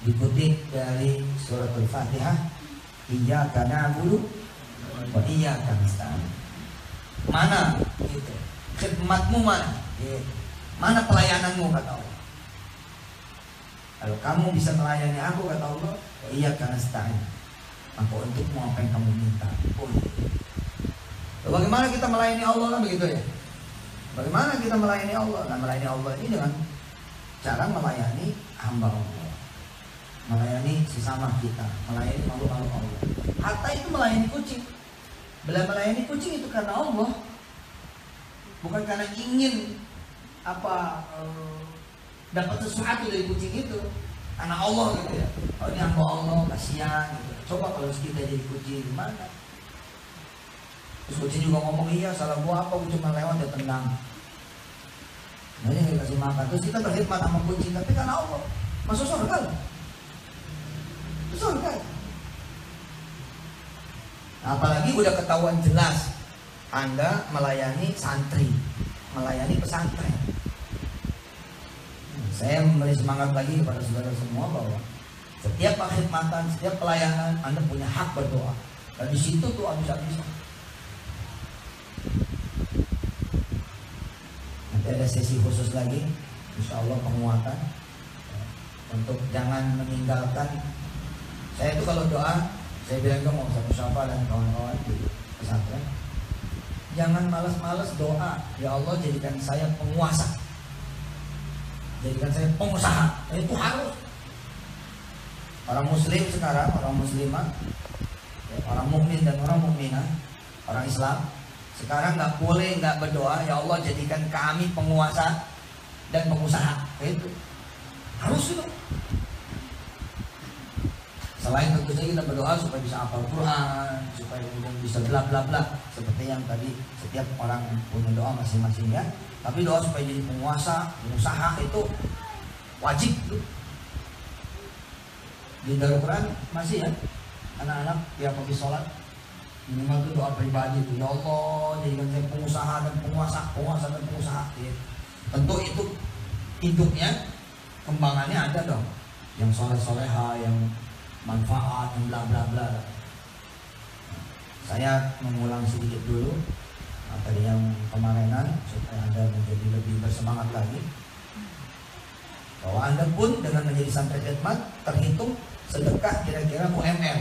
dikutip dari surat al-fatihah Iyyaka na'budu wa iyyaka nasta'in mana gitu khidmatmu mana? Gitu. mana pelayananmu kata Allah. Kalau kamu bisa melayani aku kata Allah wa iyyaka nasta'in maka untukmu apa yang kamu minta pun bagaimana kita melayani Allah kan begitu ya? Bagaimana kita melayani Allah? Nah melayani Allah ini dengan cara melayani hamba Allah melayani sesama kita melayani makhluk-makhluk Allah. Hatta itu melayani kucing. Bila melayani kucing itu karena Allah bukan karena ingin apa eh, dapat sesuatu dari kucing itu karena Allah gitu ya. Oh ini hamba Allah kasihan gitu. Coba kalau kita jadi kucing gimana? Terus kucing juga ngomong iya salah gua apa? Gua cuma lewat dia tendang. Nah ini kasih makan. Terus kita berkhidmat sama kucing tapi karena Allah. Masuk surga surga Nah, apalagi udah ketahuan jelas Anda melayani santri, melayani pesantren. Saya memberi semangat lagi kepada saudara semua bahwa setiap perkhidmatan, setiap pelayanan Anda punya hak berdoa. Dan di situ tuh bisa-bisa. Nanti ada sesi khusus lagi, insya Allah penguatan untuk jangan meninggalkan. Saya itu kalau doa saya bilang ke mau satu Syafa dan kawan-kawan di pesantren. Jangan malas-malas doa. Ya Allah jadikan saya penguasa. Jadikan saya pengusaha. Itu harus. Orang muslim sekarang orang muslimah ya, orang mukmin dan orang mukminah orang Islam sekarang nggak boleh nggak berdoa ya Allah jadikan kami penguasa dan pengusaha. Itu harus itu Selain tentu saja kita berdoa supaya bisa hafal Quran, supaya kemudian bisa bla bla bla seperti yang tadi setiap orang punya doa masing-masing ya. Tapi doa supaya jadi penguasa, pengusaha itu wajib. Di Darul Quran masih ya anak-anak tiap pagi sholat minimal itu doa pribadi itu ya Allah jadikan saya pengusaha dan penguasa penguasa dan pengusaha ya. tentu itu hidupnya kembangannya ada dong yang soleh soleha yang manfaat bla bla bla. Saya mengulang sedikit dulu tadi yang kemarinan supaya anda menjadi lebih bersemangat lagi. Bahwa anda pun dengan menjadi santri khidmat terhitung sedekah kira-kira UMR.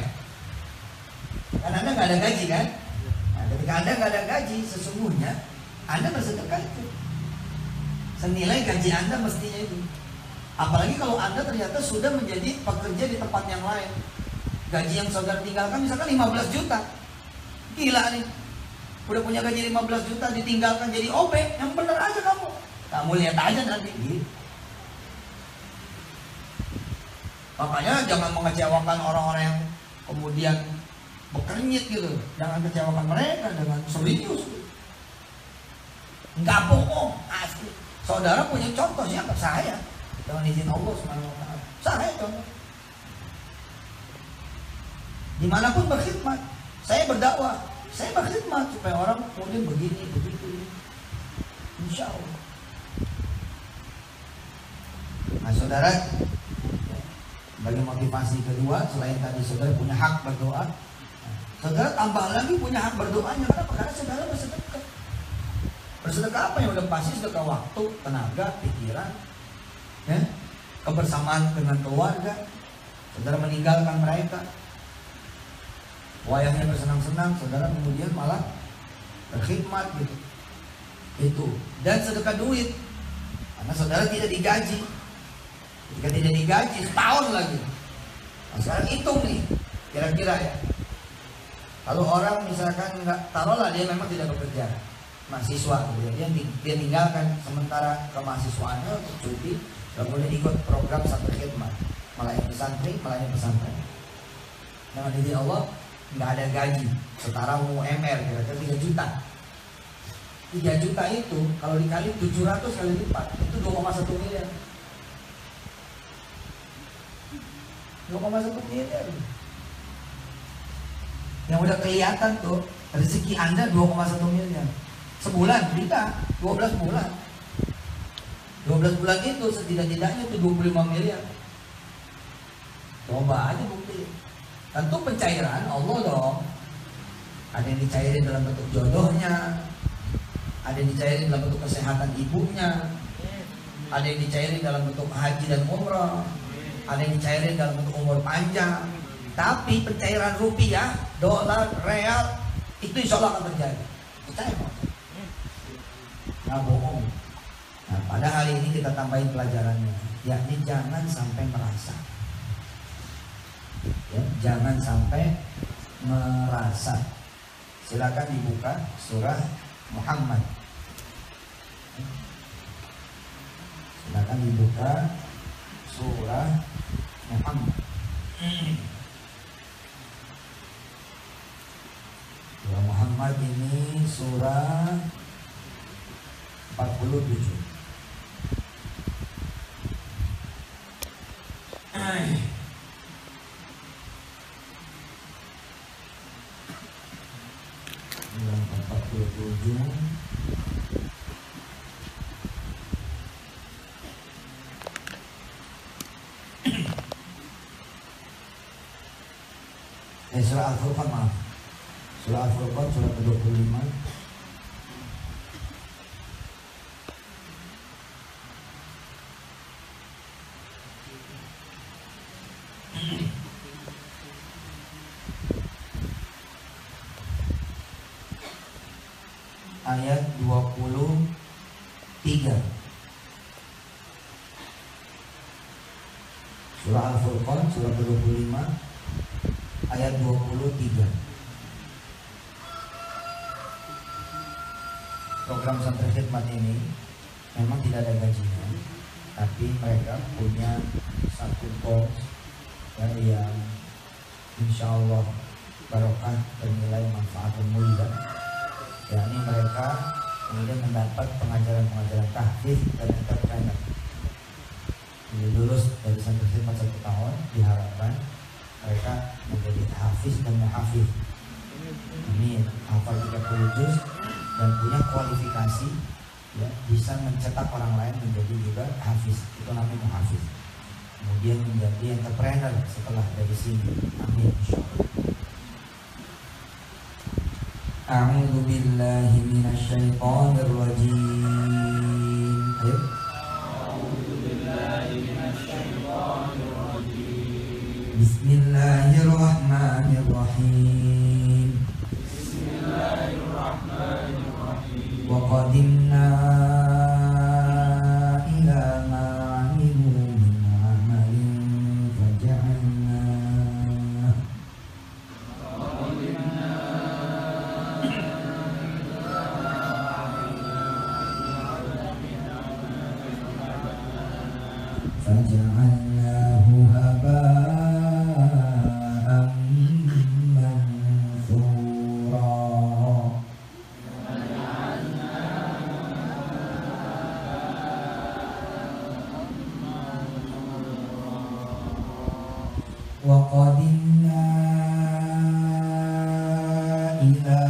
Kan anda nggak ada gaji kan? Nah, ketika anda nggak ada gaji sesungguhnya anda bersedekah itu senilai gaji anda mestinya itu. Apalagi kalau Anda ternyata sudah menjadi pekerja di tempat yang lain. Gaji yang saudara tinggalkan misalkan 15 juta. Gila nih. Udah punya gaji 15 juta ditinggalkan jadi OB. Yang bener aja kamu. Kamu lihat aja nanti. Gitu. Makanya jangan mengecewakan orang-orang yang kemudian bekernyit gitu. Jangan kecewakan mereka dengan serius. Enggak bohong, asli. Saudara punya contoh siapa? Saya dengan izin Allah Subhanahu wa taala. Saya contoh. Di mana pun berkhidmat, saya berdakwah, saya berkhidmat supaya orang kemudian begini, begitu. Insya Allah. Nah saudara, bagi motivasi kedua, selain tadi saudara punya hak berdoa, saudara tambah lagi punya hak berdoanya. Kenapa? Karena saudara bersedekah. Bersedekah apa yang udah pasti sedekah waktu, tenaga, pikiran, ya, kebersamaan dengan keluarga, saudara meninggalkan mereka, wayahnya bersenang-senang, saudara kemudian malah berkhidmat gitu, itu. Dan sedekah duit, karena saudara tidak digaji, ketika tidak digaji setahun lagi, nah, sekarang hitung nih, kira-kira ya, kalau orang misalkan nggak taruhlah dia memang tidak bekerja, mahasiswa, dia, dia tinggalkan sementara kemahasiswaannya untuk cuti, kemudian ikut program santri khidmat. Melayani santri melayani pesantren. Dengan izin Allah nggak ada gaji. Setara UMR kira-kira 3 juta. 3 juta itu kalau dikali 700 kali lipat itu 2,1 miliar. 2,1 miliar. Yang udah kelihatan tuh rezeki anda 2,1 miliar. Sebulan tidak 12 bulan 12 bulan itu setidak-tidaknya itu 25 miliar. Coba aja bukti. Tentu pencairan Allah dong. Ada yang dicairin dalam bentuk jodohnya, ada yang dicairin dalam bentuk kesehatan ibunya, ada yang dicairin dalam bentuk haji dan umrah, ada yang dicairin dalam bentuk umur panjang. Tapi pencairan rupiah, dolar, real itu insya Allah akan terjadi. Percaya Nggak bohong. Nah, pada hari ini kita tambahin pelajarannya, yakni jangan sampai merasa. Ya, jangan sampai merasa. Silakan dibuka surah Muhammad. Silakan dibuka surah Muhammad. Surah Muhammad ini surah 47. Surah 47 Eh, surah Al-Furqan maaf. Surah Al-Furqan surah ke-25 ayat 23 Surah Al-Furqan surah ke-25 ayat 23 Program santri khidmat ini memang tidak ada gajinya tapi mereka punya satu pos ya, yang insya Allah barokah bernilai manfaat yang mulia yakni mereka kemudian mendapat pengajaran-pengajaran tahfiz dan entertainment lulus dari satu khidmat satu tahun diharapkan mereka menjadi hafiz dan muhafiz ini hafal 30 juz dan punya kualifikasi ya, bisa mencetak orang lain menjadi juga hafiz. Itu namanya muhafiz kemudian menjadi entrepreneur setelah dari sini. Amin insyaallah الشيطان الرجيم وقدمنا إلى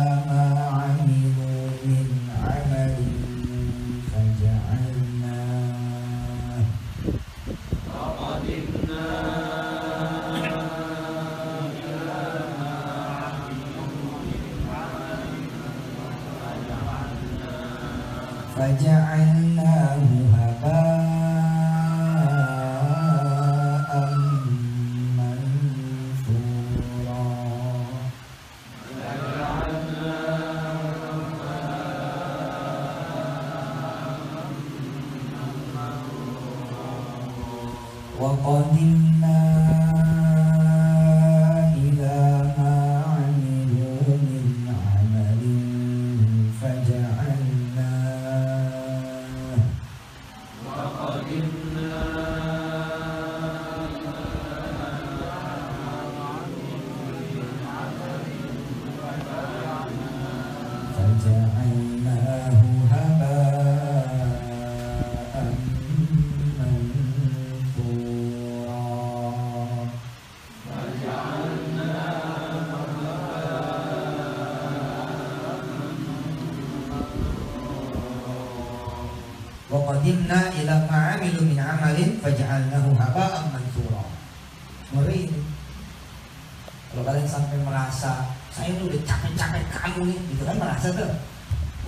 merasa tuh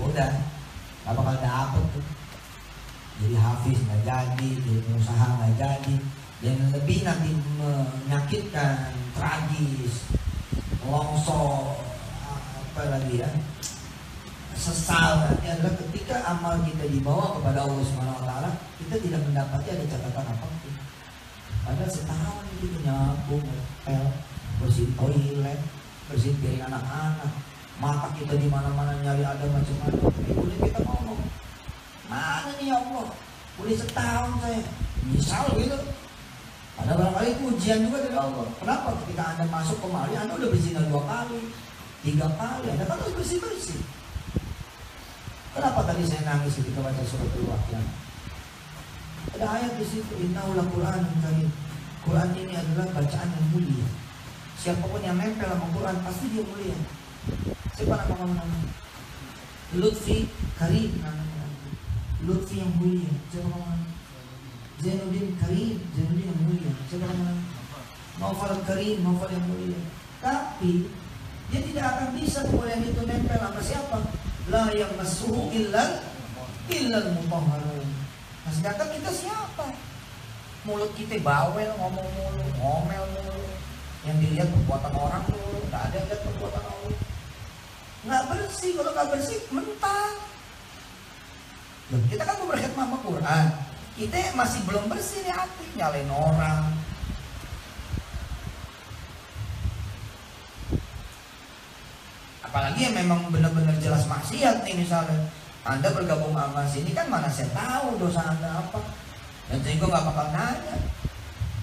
udah. Gak bakal dapet tuh. Jadi hafiz nggak jadi jadi pengusaha nggak jadi. Yang lebih nanti menyakitkan tragis longsor apa lagi ya? Sesal. Nanti adalah ketika amal kita dibawa kepada Allah Subhanahu Wa Taala kita tidak mendapati ada catatan apa pun. Padahal setahun itu nyapu ngepel bersih toilet bersih piring anak-anak mata kita di mana-mana nyari ada macam-macam. Kemudian kita ngomong. Mana nih ya Allah? Udah setahun saya. Misal gitu. Ada barangkali ujian juga dari Allah. Kenapa? Ketika anda masuk kemari anda udah berzina dua kali tiga kali. Anda kan harus bersih bersih kenapa tadi saya nangis ketika baca surat al ada ayat di situ innaulah Quran karim. Quran ini adalah bacaan yang mulia. Siapa pun yang nempel sama Quran pasti dia mulia siapa nama kamu namanya Lutfi Karim namanya. Lutfi yang mulia. Siapa kamu namanya Zainuddin Karim Zainuddin yang mulia. Siapa kamu namanya Naufal Karim Naufal yang mulia. Tapi dia tidak akan bisa kemudian itu nempel sama siapa. La yang masuhu illal illal mutahharun nah sedangkan kita siapa? Mulut kita bawel ngomong mulu ngomel mulu. Yang dilihat perbuatan orang dulu nggak ada yang lihat perbuatan Allah nggak bersih kalau nggak bersih mentah. Loh, kita kan mau berkhidmat sama Quran. Kita masih belum bersih nih hati nyalain orang. Apalagi yang memang benar-benar jelas maksiat nih misalnya. Anda bergabung sama sini kan mana saya tahu dosa anda apa. Dan saya nggak bakal nanya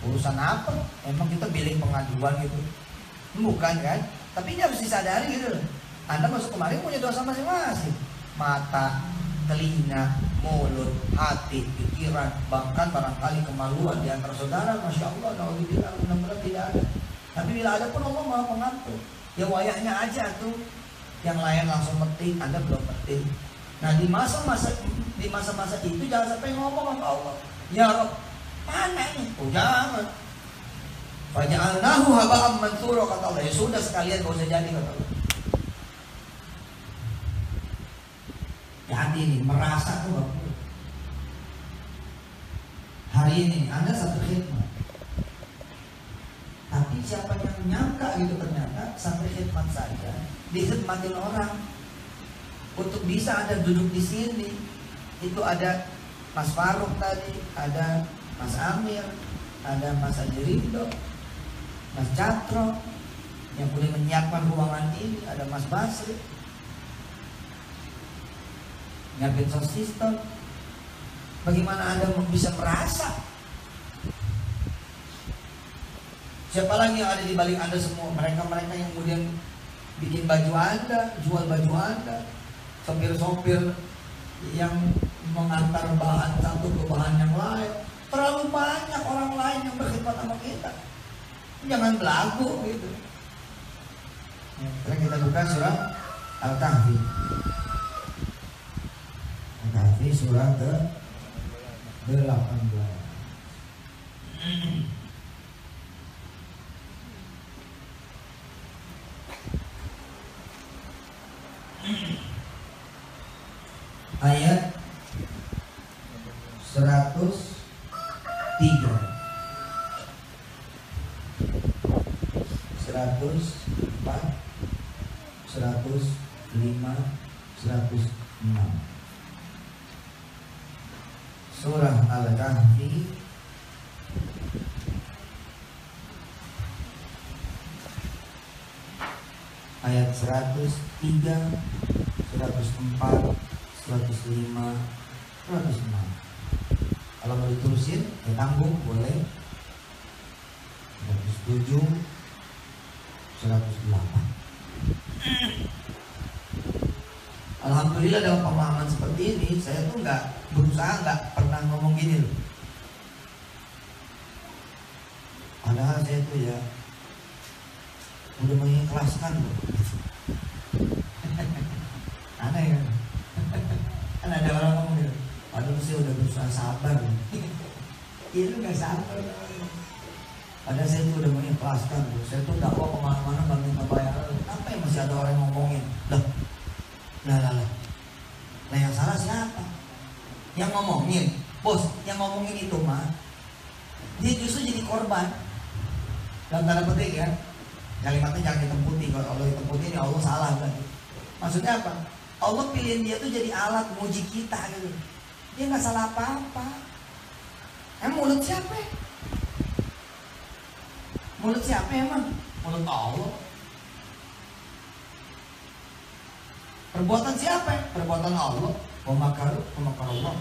urusan apa? Emang kita bilik pengaduan gitu? Bukan kan? Tapi ini harus disadari gitu loh anda masuk kemarin punya dosa masing-masing mata telinga mulut hati pikiran bahkan barangkali kemaluan di antara saudara masya Allah kalau dibilang benar-benar tidak ada tapi bila ada pun Allah maha mengatur ya wayahnya aja tuh yang lain langsung metik anda belum metik nah di masa-masa di masa-masa itu jangan sampai ngomong sama Allah ya Rob Mana ini? Oh jangan. Faja'alnahu haba'am mansura kata Allah. Ya sudah sekalian gak usah jadi kata Allah. Jadi ini merasa tuh gak Hari ini Anda satu khidmat. Tapi siapa yang nyangka gitu ternyata sampai khidmat saja dikhidmatin orang. Untuk bisa Anda duduk di sini itu ada Mas Faruk tadi, ada Mas Amir, ada Mas Ajerindo, Mas Catro, yang boleh menyiapkan ruangan ini, ada Mas Basri, nyiapin sound system. Bagaimana Anda bisa merasa? Siapa lagi yang ada di balik Anda semua? Mereka-mereka yang kemudian bikin baju Anda, jual baju Anda, sopir-sopir yang mengantar bahan satu ke bahan yang lain. Terlalu banyak orang lain yang berkhidmat sama kita. Jangan belagu gitu. Ya, kita buka surah Al-Kahfi di surat ke-18 surah al-kahfi ayat 103 104 105 106 kalau mau diterusin ya tanggung boleh. 107 108 Alhamdulillah dalam pemahaman seperti ini saya tuh nggak berusaha nggak pernah ngomong gini loh. Padahal saya tuh ya udah mengikhlaskan loh. Aneh ya. kan ada orang ngomong gitu. Padahal saya udah berusaha sabar. Itu gak sabar. ada saya itu udah mengikhlaskan tuh. Saya tuh dakwah ke mana-mana nggak minta bayaran. Apa yang masih ada orang yang ngomongin? Loh, lah lah lah. Lah yang salah siapa? Yang ngomongin, bos. Yang ngomongin itu mah, dia justru jadi korban. Dalam tanda petik ya. Kalimatnya jangan ditemputi. Kalau Allah ditemputi ini Allah salah berarti. Maksudnya apa? Allah pilihin dia tuh jadi alat muji kita gitu. Dia nggak salah apa-apa. Emang mulut siapa? ya? Mulut siapa emang? Mulut Allah. Perbuatan siapa? ya? Perbuatan Allah. Wa makaru, wa makarullah.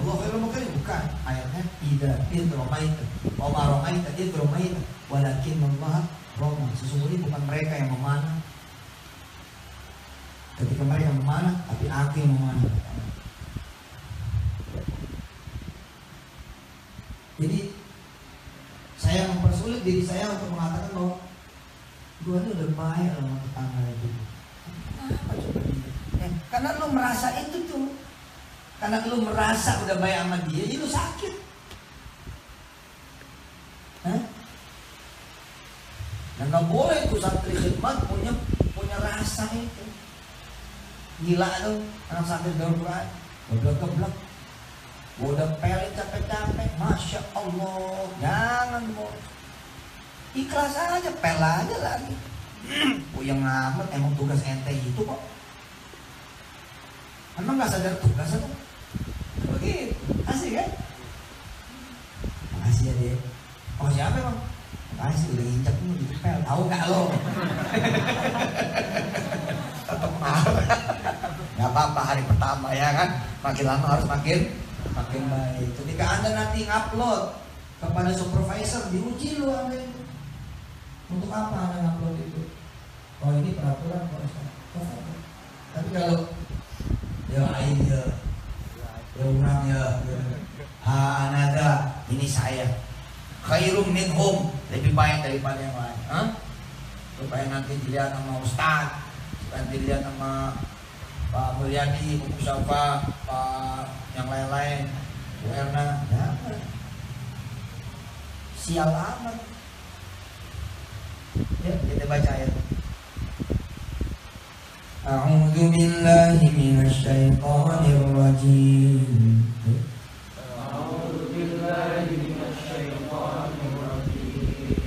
Allah khairul makirin bukan. Ayatnya ida idromaita ma romaita walakin Allah roma. Sesungguhnya bukan mereka yang memanah. Ketika mereka memanah tapi aku yang memanah. Jadi saya mempersulit diri saya untuk mengatakan bahwa gua ini udah baik sama tetangga itu kenapa coba dia Eh, karena lu merasa itu tuh karena lu merasa udah baik sama dia jadi lu sakit. Hah? Dan boleh tuh santri khidmat punya punya rasa itu. Gila tuh anak santri goblok goblok Gua udah pelit capek-capek. Masya Allah Jangan bos Ikhlas aja Pel aja lagi. Puyeng amat Emang tugas ente itu kok Emang gak sadar tugas apa? Begitu Asik kan? Makasih ya deh Oh siapa emang? Makasih udah injak nih di pel Tahu gak lo? Tetep marah Gak apa-apa hari pertama ya kan Makin lama harus makin makin baik. Ketika Anda nanti ngupload kepada supervisor, diuji lu itu. Untuk apa Anda ngupload itu? Oh ini peraturan oke. Tapi kalau ya ya, orang ya, ha anada, ini saya. Khairum minhum, lebih baik daripada yang lain. Hah? Supaya nanti dilihat sama Ustaz, supaya dilihat sama Pak Mulyadi, Bu Musafa, Pak yang lain-lain, Bu Erna, ya. Sial amat. Ya, kita baca ayat. أعوذ بالله من الشيطان الرجيم.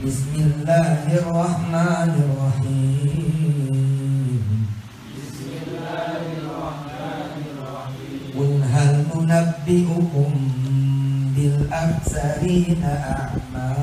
بسم الله الرحمن الرحيم. قل هل ننبئكم بالأخسرين أعمالا؟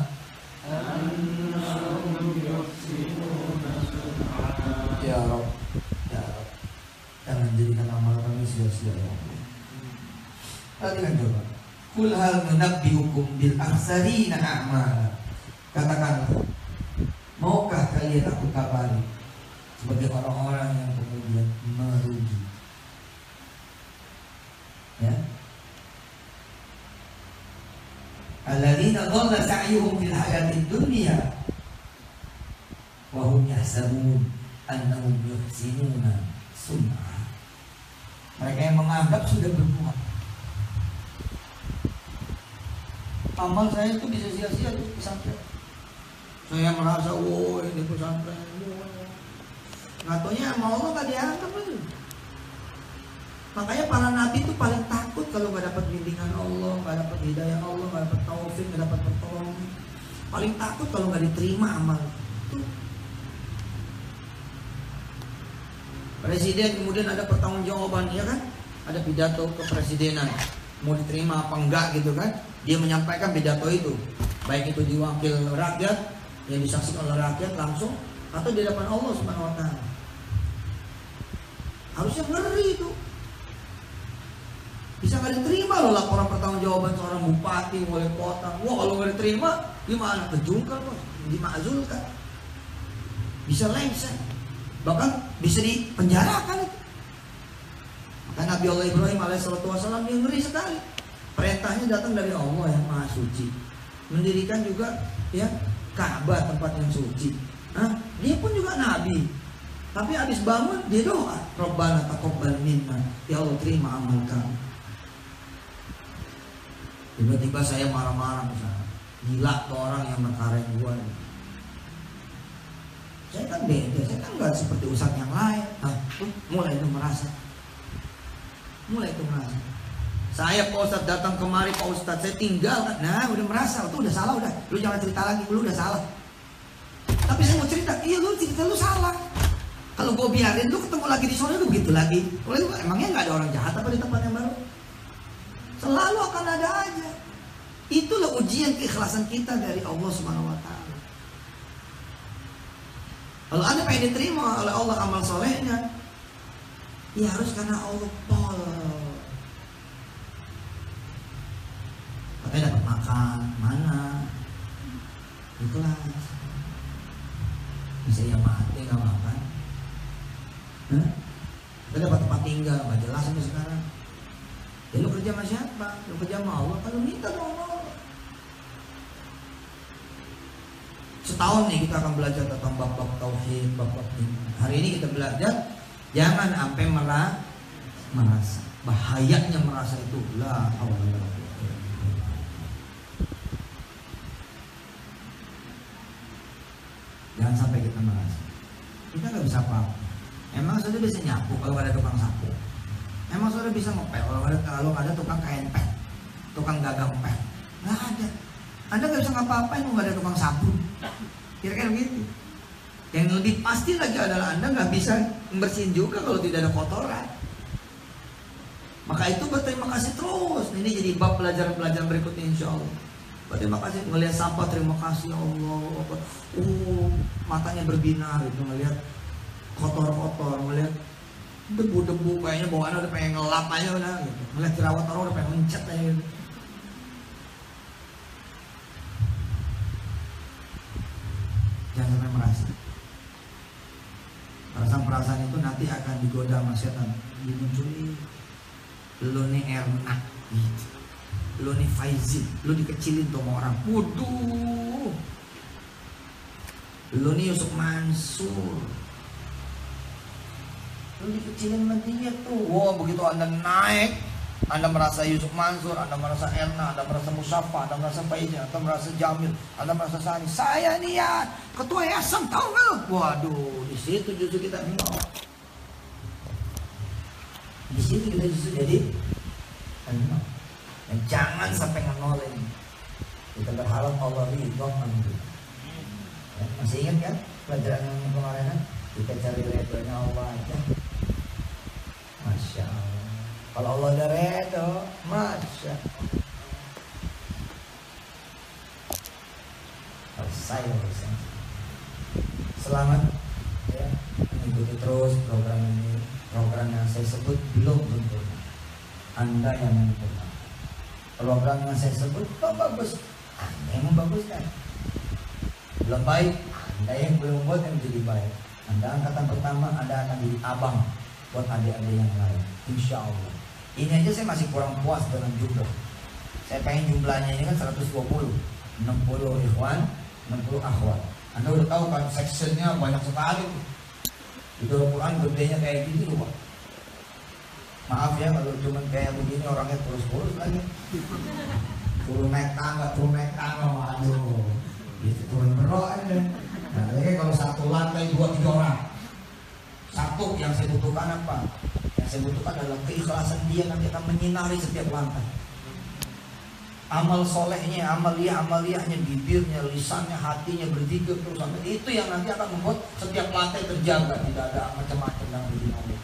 Allah. Perhatikan coba. Kul hal menabbiukum bil aksarina a'mala. Katakanlah, maukah kalian aku kabari sebagai orang-orang yang kemudian merugi? Ya. Alladzina dhalla sa'yuhum fil hayatid dunya wa hum yahsabun annahum yuhsinuna sun'a. Mereka yang menganggap sudah berbuat. Amal saya itu bisa sia-sia tuh pesantren. Saya merasa, oh ini pesantren. Katanya mau Allah gak dianggap itu. Makanya para nabi itu paling takut kalau nggak dapat bimbingan Allah, nggak dapat hidayah Allah, nggak dapat taufik, nggak dapat pertolongan. Paling takut kalau nggak diterima amal. Tuh. Presiden kemudian ada pertanggungjawaban, ya kan? Ada pidato kepresidenan, mau diterima apa enggak gitu kan? Dia menyampaikan pidato itu, baik itu diwakil rakyat yang disaksikan oleh rakyat langsung atau di depan Allah Subhanahu Wa Taala. Harusnya ngeri itu. Bisa nggak diterima loh laporan pertanggungjawaban seorang bupati, wali kota. Wah kalau nggak diterima gimana? Kejungkal kok, dimakzulkan. Bisa lengser, bahkan bisa dipenjarakan itu. Maka Nabi Allah Ibrahim alaihissalam yang ngeri sekali. Perintahnya datang dari Allah yang maha suci. Mendirikan juga ya Ka'bah tempat yang suci. Nah, dia pun juga nabi. Tapi habis bangun dia doa, Rabbana taqabbal minna. Ya Allah terima amal kami. Tiba-tiba saya marah-marah misalnya. Gila tuh orang yang mengkarain gua. Saya kan beda, saya kan nggak seperti ustadz yang lain. Nah, mulai itu merasa. Mulai itu merasa. Saya Pak Ustadz datang kemari Pak Ustadz saya tinggal. Nah udah merasa. Itu udah salah udah. Lu jangan cerita lagi lu udah salah. Tapi saya mau cerita. Iya lu cerita lu salah. Kalau gue biarin lu ketemu lagi di sana lu begitu lagi. Oleh emangnya nggak ada orang jahat apa di tempat yang baru? Selalu akan ada aja. Itulah ujian keikhlasan kita dari Allah Subhanahu wa taala. Kalau Anda pengen diterima oleh Allah amal solehnya, ya harus karena Allah pol. Katanya dapat makan, mana? Itulah. Bisa yang mati nggak makan. Kita dapat tempat tinggal, nggak jelas sampai sekarang. Ya lu kerja sama siapa? Lu kerja sama Allah, kalau minta sama Allah. Setahun nih kita akan belajar tentang bab-bab tauhid, bab-bab. Hari ini kita belajar jangan sampai merah, merasa. Bahayanya merasa itu lah Allah. Jangan sampai kita merasa. Kita nggak bisa apa-apa. Emang saudara bisa nyapu kalau ada tukang sapu. Emang saudara bisa ngepel kalau ada kalau ada tukang kain pet, tukang gagang pet. Nggak ada. Anda nggak bisa ngapa-ngapain nggak ada tukang sapu. Kira-kira begitu. Yang lebih pasti lagi adalah Anda nggak bisa membersihin juga kalau tidak ada kotoran. Maka itu berterima kasih terus. Ini jadi bab pelajaran-pelajaran berikutnya insya Allah. Berterima kasih melihat sampah terima kasih ya Allah. Oh matanya berbinar itu melihat kotor-kotor melihat debu-debu kayaknya bawaannya udah pengen ngelap aja udah gitu. Melihat jerawat orang udah pengen mencet aja gitu. Merasa. Perasaan-perasaan itu nanti akan digoda sama setan. Dimunculi. Lo nih enak gitu. Lo nih Faizin. Lo dikecilin tuh sama orang. Waduh. Lo nih Yusuf Mansur. Lo dikecilin sama dia tuh. Wah begitu anda naik. Anda merasa Yusuf Mansur, Anda merasa Erna, Anda merasa Musafa, Anda merasa Faizin, Anda merasa Jamil, Anda merasa Sani. Saya ya, ketua yayasan tahu nggak? Waduh, di situ justru kita mau. Di situ kita justru jadi. Dan jangan sampai ngenolin. Kita berharap Allah ridho. Ya, masih ingat kan pelajaran yang kemarin kan? Kita cari ridhonya Allah aja. Masya Allah. Kalau Allah udah redo, masya selesai urusan. Selamat ya mengikuti terus program ini. Program yang saya sebut belum sempurna. Anda yang menyempurna. Program yang saya sebut kok bagus. Anda yang membaguskan. Belum baik. Anda yang belum buat yang jadi baik. Anda angkatan pertama, Anda akan jadi abang buat adik-adik yang lain. Insya Allah. Ini aja saya masih kurang puas dengan jumlah. Saya pengen jumlahnya ini kan 120. 60 ikhwan, 60 akhwat. Anda udah tahu kan sectionnya banyak sekali. Itu Al-Quran gedenya kayak gitu loh Pak. Maaf ya kalau cuma kayak begini orangnya terus-terus lagi. Turun naik tangga, turun naik tangga, waduh. Itu turun berok aja. Nah, kalau satu lantai dua tiga orang. Satu yang saya butuhkan apa? Saya butuhkan adalah keikhlasan dia nanti akan menyinari setiap lantai. Amal solehnya, amalia, amaliahnya, bibirnya, lisannya, hatinya, berzikir terus sampai itu yang nanti akan membuat setiap lantai terjaga, tidak ada macam-macam yang.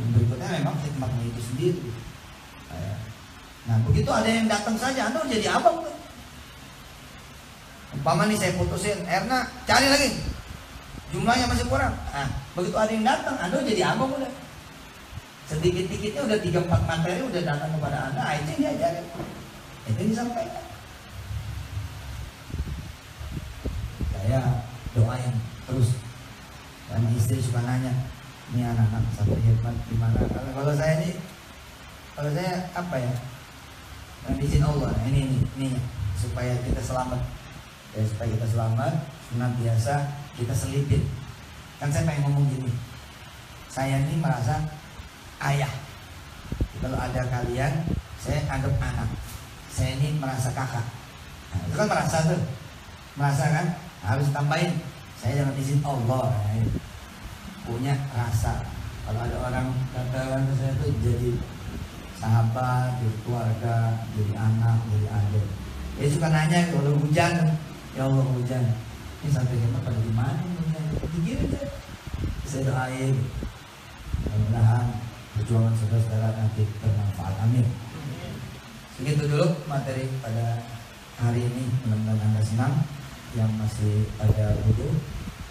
Yang berikutnya memang hikmahnya itu sendiri. Nah begitu ada yang datang saja, anda jadi tuh. Umpama nih saya putusin, Erna cari lagi, jumlahnya masih kurang. Nah, begitu ada yang datang, anda jadi abang udah. Sedikit-dikitnya udah tiga empat materi udah datang kepada anda itu yang diajarin itu yang disampaikan. Saya doain terus. Karena istri suka nanya ini anak-anak sampai hebat gimana? Kalau, kalau saya ini kalau saya apa ya? Dengan izin Allah ini ini ini supaya kita selamat. Ya supaya kita selamat biasa kita selipin. Kan saya pengen ngomong gini saya ini merasa ayah. Kalau ada kalian saya anggap anak. Saya ini merasa kakak. Nah, itu kan merasa tuh. Merasa kan? Harus tambahin saya jangan izin Allah. Nah, punya rasa. Kalau ada orang ke saya tuh jadi sahabat, jadi keluarga, jadi anak, jadi adik. Dia suka nanya kalau hujan, ya Allah hujan. Ini sampai kita pada di mana hujan? Pikir aja. Saya doain. Mudah-mudahan perjuangan saudara-saudara nanti bermanfaat. Amin. Segitu dulu materi pada hari ini. Mudah-mudahan Anda senang. Yang masih ada wudhu,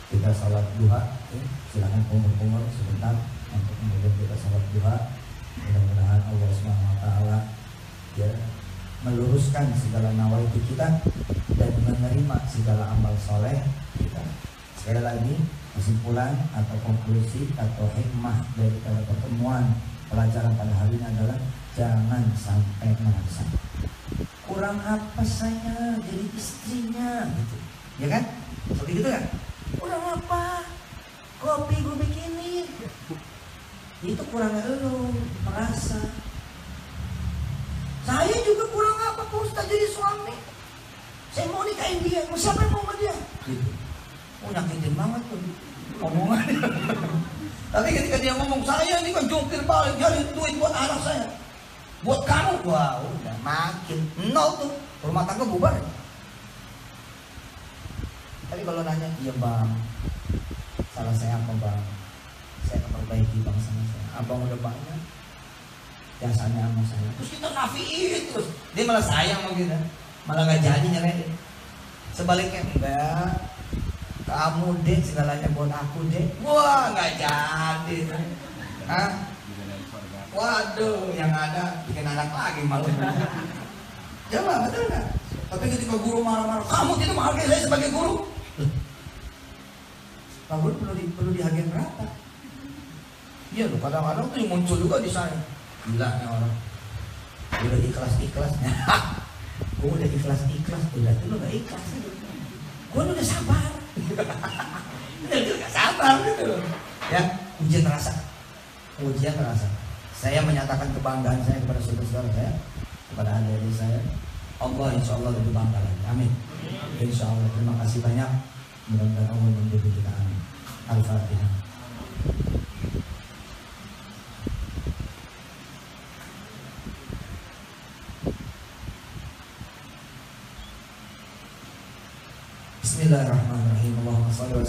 kita salat duha. Silahkan kumur-kumur sebentar untuk kemudian kita salat duha. Mudah-mudahan Allah SWT ya meluruskan segala nawaitu kita dan menerima segala amal soleh kita. Sekali lagi kesimpulan atau konklusi atau hikmah dari pertemuan pelajaran pada hari ini adalah jangan sampai merasa kurang apa saya jadi istrinya? Gitu. Ya kan? Seperti itu kan? Kurang apa? Kopi gue bikinin itu kurangnya lo merasa. Saya juga kurang apa Pak Ustaz jadi suami? Saya mau nikahin dia mau siapa yang mau sama dia? Gitu. Oh nyakitin banget tuh omongan tapi ketika dia ngomong saya ini kan jungkir balik cari duit buat anak saya. Buat kamu? Wah udah makin nol tuh rumah tangga bubar. Tapi kalau nanya iya bang. Salah saya apa bang? Saya akan perbaiki bangsa saya. Abang udah banyak jasanya sama saya. Terus kita nafiin terus. Dia malah sayang sama kita. Malah nggak jadi nyerahin sebaliknya enggak kamu deh segalanya buat aku deh wah nggak jadi Hah? waduh yang ada bikin anak lagi malu coba betul nggak tapi ketika guru marah-marah kamu tidak menghargai saya sebagai guru Pak perlu, di, perlu dihargai berapa? Iya loh, kadang-kadang tuh muncul juga di sana. Gila nih orang. Udah ikhlas-ikhlasnya. gue udah ikhlas-ikhlas, udah itu lo gak ikhlas. Gue udah sabar. Sabar gitu. Ya, ujian rasa. Ujian rasa. Saya menyatakan kebanggaan saya kepada saudara-saudara saya, kepada adik-adik saya. Allah insya Allah lebih bangga lagi. Amin. Insya Allah. Terima kasih banyak. Mudah-mudahan Allah membimbing kita. Amin. Al-Fatihah.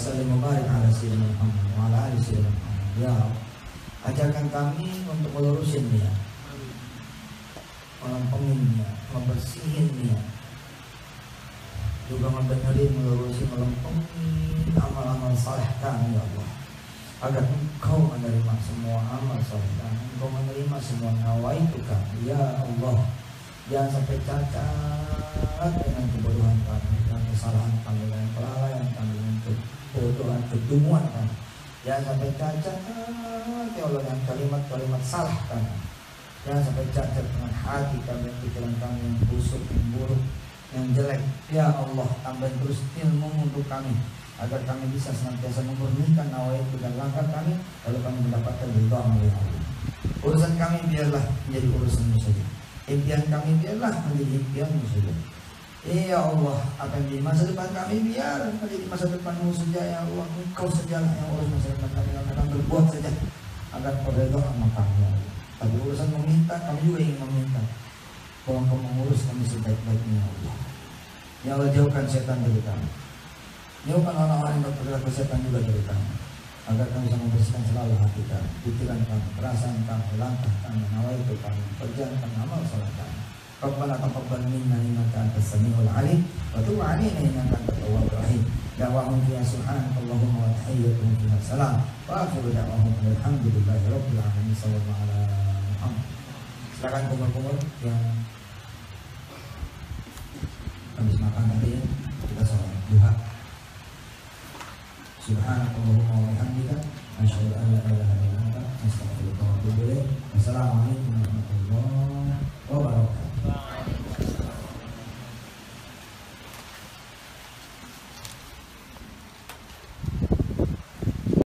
Allahumma salli wa sallim wa barik ala sayyidina Muhammad wa ala ali sayyidina Muhammad. Ya ajarkan kami untuk melurusin dia. Melampengin dia, membersihin dia. Juga membenerin, melurusin, melempengin amal-amal saleh kami ya Allah. Agar engkau menerima semua amal saleh kami. Engkau menerima semua nawaitu kami. Ya Allah. Jangan sampai cacat dengan kebodohan kami, dengan kesalahan kami, dengan kelalaian kami, dengan kebodohan, kedunguan kami. Jangan sampai cacat, ya Allah, dengan kalimat-kalimat salah kami. Jangan sampai cacat dengan hati kami, pikiran kami yang busuk, yang buruk, yang jelek. Ya Allah, tambah terus ilmu untuk kami agar kami bisa senantiasa memurnikan nawaitu dan langkah kami lalu kami mendapatkan ridha oleh Allah. Urusan kami biarlah menjadi urusanmu saja. Impian kami biarlah menjadi impianmu saja. Ya Allah, apa yang di masa depan kami biar menjadi masa depanmu saja ya Allah. Engkau saja yang urus masa depan kami. Kami akan berbuat saja agar kau redha sama kami. Tapi urusan meminta, kami juga ingin meminta. Bahwa kau mengurus kami sebaik-baiknya ya Allah. Ya Allah jauhkan setan dari kami. Jauhkan orang-orang yang berperilaku setan juga dari kami agar kami bisa membersihkan selalu hati kami, pikiran kami, perasaan kami, langkah kami, nawaitu kami, kerjaan kami, amal salat kami. Rabbana taqabbal minna innaka antas samiul alim wa tub alaina innaka antat tawwabur rahim. Da'wahum wa tahiyyatuhum fiha salam. Wa akhiru da'wahum alhamdulillahi rabbil alamin. Sallallahu ala Muhammad. Silakan kumur-kumur yang habis makan tadi ya kita sholat duha. Subhanakallahumma wa bihamdika asyhadu an la ilaha illa anta astaghfiruka wa atubu ilaik. Wassalamualaikum warahmatullahi